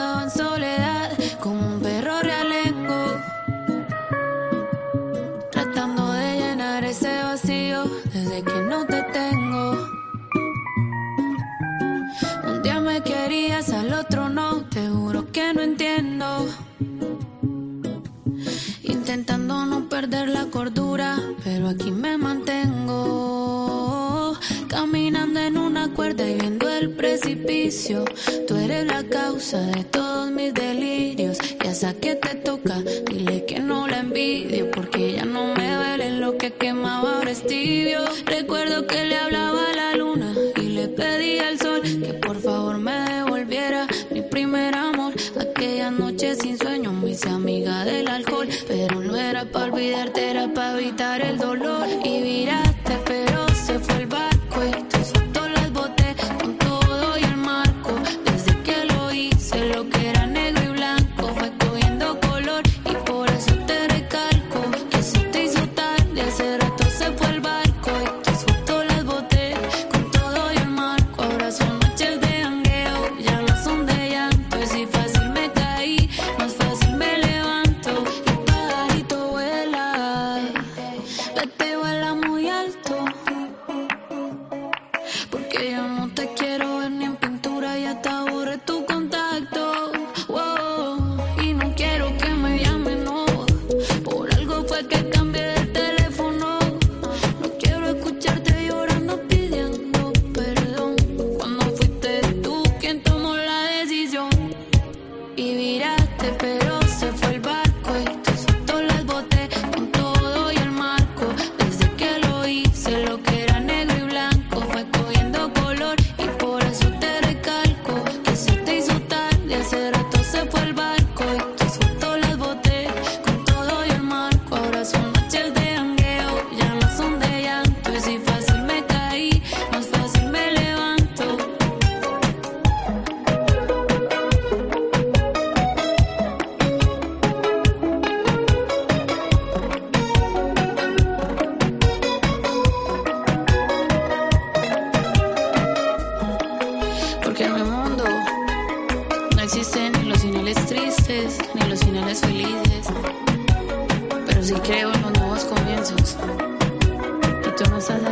en soledad como un perro realengo. Tratando de llenar ese vacío desde que no te tengo. Un día me querías, al otro no, te juro que no entiendo. Intentando no perder la cordura, pero aquí me y viendo el precipicio. Tú eres la causa de todos mis delirios. Ya sé que te toca, dile que no la envidio. Porque ya no me duele lo que quemaba, ahora es. Recuerdo que le hablaba a la luna y le pedí al sol que por favor me devolviera mi primer amor. Aquella noche sin sueño me hice amiga del alcohol. Pero no era para olvidarte, era para evitar el dolor. Y viraste, pero se fue el barco pero tristes ni los finales felices. Pero sí creo en los nuevos comienzos. Y tú no estás.